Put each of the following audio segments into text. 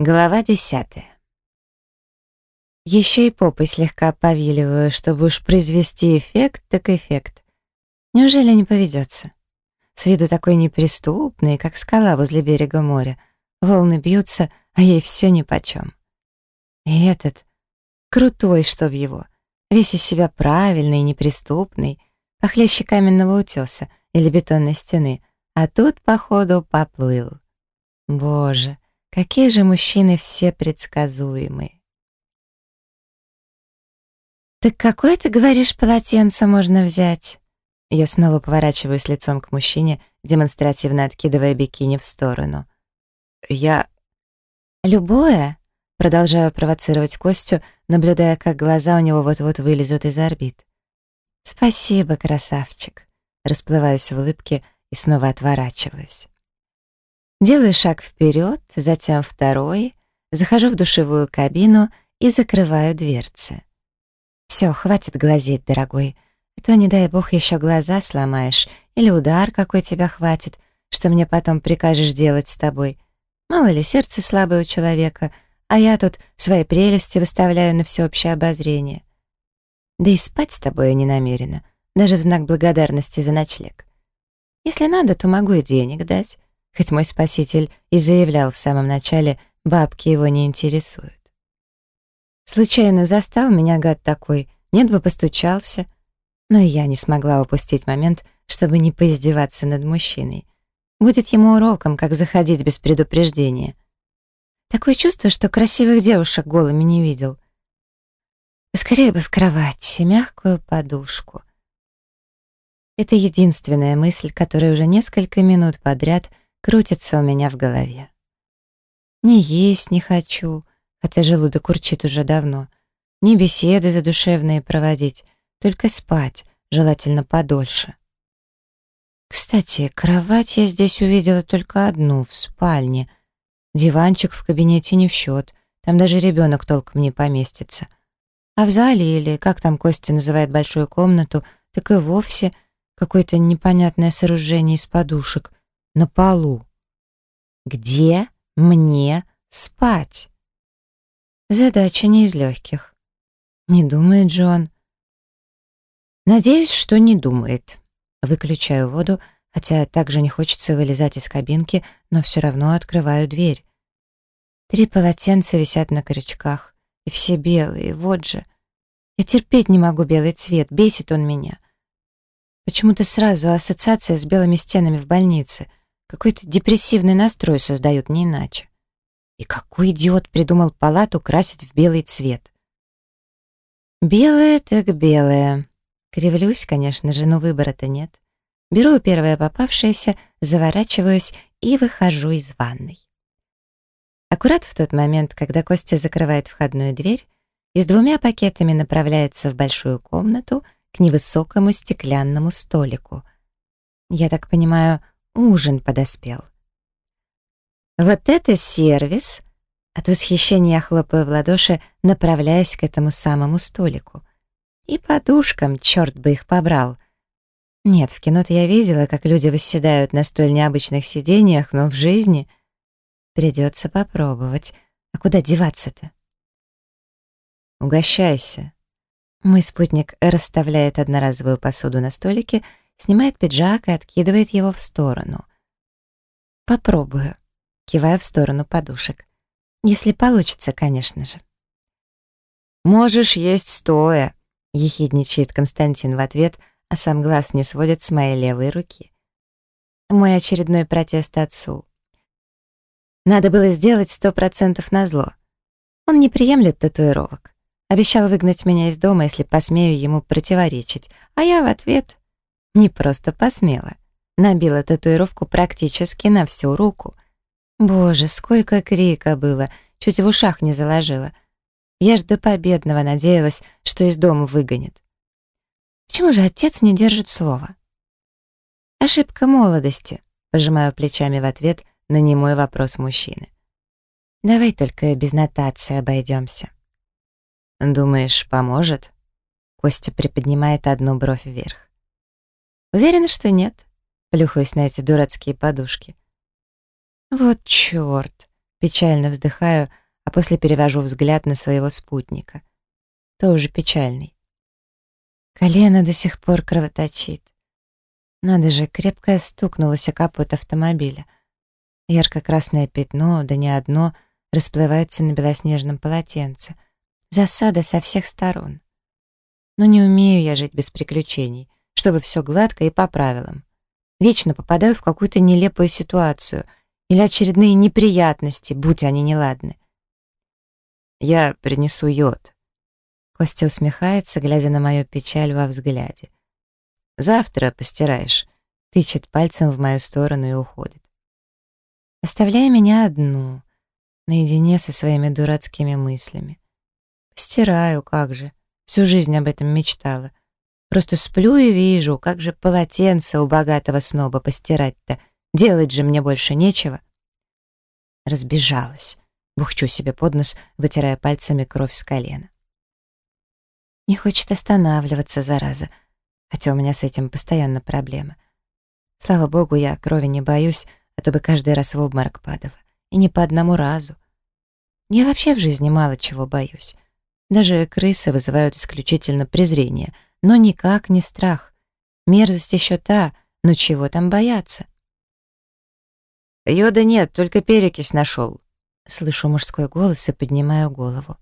Глава десятая. Еще и попой слегка повиливаю, чтобы уж произвести эффект, так эффект. Неужели не поведется? С виду такой неприступный, как скала возле берега моря. Волны бьются, а ей все нипочем. И этот, крутой, чтоб его, весь из себя правильный, неприступный, похлеще каменного утеса или бетонной стены, а тут, походу, поплыл. Боже, Какие же мужчины все предсказуемые. «Так какое, ты говоришь, полотенце можно взять?» Я снова поворачиваюсь лицом к мужчине, демонстративно откидывая бикини в сторону. «Я...» «Любое?» Продолжаю провоцировать Костю, наблюдая, как глаза у него вот-вот вылезут из орбит. «Спасибо, красавчик!» Расплываюсь в улыбке и снова отворачиваюсь. Делаю шаг вперед, затем второй, захожу в душевую кабину и закрываю дверцы. Все, хватит глазеть, дорогой. А то, не дай бог, еще глаза сломаешь, или удар какой тебя хватит, что мне потом прикажешь делать с тобой. Мало ли, сердце слабое у человека, а я тут свои прелести выставляю на всеобщее обозрение. Да и спать с тобой я не намерена, даже в знак благодарности за ночлег. Если надо, то могу и денег дать, хоть мой спаситель и заявлял в самом начале, бабки его не интересуют. Случайно застал меня гад такой, нет бы постучался, но и я не смогла упустить момент, чтобы не поиздеваться над мужчиной. Будет ему уроком, как заходить без предупреждения. Такое чувство, что красивых девушек голыми не видел. Скорее бы в кровать, мягкую подушку. Это единственная мысль, которая уже несколько минут подряд — крутится у меня в голове. Не есть не хочу, хотя желудок урчит уже давно. Не беседы задушевные проводить, только спать, желательно подольше. Кстати, кровать я здесь увидела только одну, в спальне. Диванчик в кабинете не в счет, там даже ребенок толком не поместится. А в зале, или как там Костя называет большую комнату, так и вовсе какое-то непонятное сооружение из подушек — на полу. Где мне спать? Задача не из легких. Не думает Джон. Надеюсь, что не думает. Выключаю воду, хотя также не хочется вылезать из кабинки, но все равно открываю дверь. Три полотенца висят на крючках, и все белые, вот же. Я терпеть не могу белый цвет, бесит он меня. Почему-то сразу ассоциация с белыми стенами в больнице — какой-то депрессивный настрой создают не иначе. И какой идиот придумал палату красить в белый цвет? Белое так белое. Кривлюсь, конечно же, но выбора-то нет. Беру первое попавшееся, заворачиваюсь и выхожу из ванной. Аккурат в тот момент, когда Костя закрывает входную дверь и с двумя пакетами направляется в большую комнату к невысокому стеклянному столику. Я так понимаю, ужин подоспел. Вот это сервис! От восхищения я хлопаю в ладоши, направляясь к этому самому столику. И подушкам, черт бы их побрал. Нет, в кино-то я видела, как люди восседают на столь необычных сидениях, но в жизни придется попробовать. А куда деваться-то? Угощайся. Мой спутник расставляет одноразовую посуду на столике снимает пиджак и откидывает его в сторону. «Попробую», — кивая в сторону подушек. «Если получится, конечно же». «Можешь есть стоя», — ехидничает Константин в ответ, а сам глаз не сводит с моей левой руки. Мой очередной протест отцу. Надо было сделать сто процентов назло. Он не приемлет татуировок. Обещал выгнать меня из дома, если посмею ему противоречить, а я в ответ не просто посмела. Набила татуировку практически на всю руку. Боже, сколько крика было, чуть в ушах не заложила. Я ж до победного надеялась, что из дома выгонит. Почему же отец не держит слова? Ошибка молодости, пожимаю плечами в ответ на немой вопрос мужчины. Давай только без нотации обойдемся. Думаешь, поможет? Костя приподнимает одну бровь вверх. Уверена, что нет. Плюхаюсь на эти дурацкие подушки. Вот чёрт. Печально вздыхаю, а после перевожу взгляд на своего спутника. Тоже печальный. Колено до сих пор кровоточит. Надо же, крепко стукнулось о капот автомобиля. Ярко-красное пятно, да не одно, расплывается на белоснежном полотенце. Засада со всех сторон. Но не умею я жить без приключений, чтобы все гладко и по правилам. Вечно попадаю в какую-то нелепую ситуацию или очередные неприятности, будь они неладны. Я принесу йод. Костя усмехается, глядя на мою печаль во взгляде. Завтра постираешь. Тычет пальцем в мою сторону и уходит. Оставляя меня одну, наедине со своими дурацкими мыслями. Стираю, как же. Всю жизнь об этом мечтала. Просто сплю и вижу, как же полотенце у богатого сноба постирать-то. Делать же мне больше нечего. Разбежалась. Бухчу себе под нос, вытирая пальцами кровь с колена. Не хочет останавливаться, зараза. Хотя у меня с этим постоянно проблемы. Слава богу, я крови не боюсь, а то бы каждый раз в обморок падала. И не по одному разу. Я вообще в жизни мало чего боюсь. Даже крысы вызывают исключительно презрение, но никак не страх. Мерзость еще та, но чего там бояться? «Йода нет, только перекись нашел», — слышу мужской голос и поднимаю голову.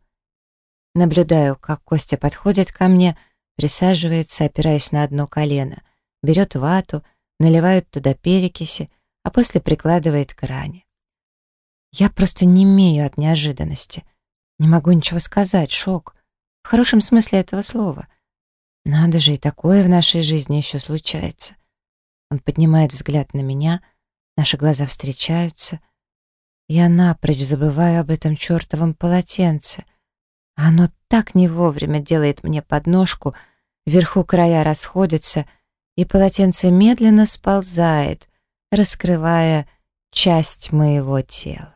Наблюдаю, как Костя подходит ко мне, присаживается, опираясь на одно колено, берет вату, наливает туда перекиси, а после прикладывает к ране. Я просто не имею от неожиданности. Не могу ничего сказать, шок. В хорошем смысле этого слова. Надо же, и такое в нашей жизни еще случается. Он поднимает взгляд на меня, наши глаза встречаются. Я напрочь забываю об этом чертовом полотенце. Оно так не вовремя делает мне подножку, вверху края расходятся, и полотенце медленно сползает, раскрывая часть моего тела.